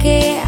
que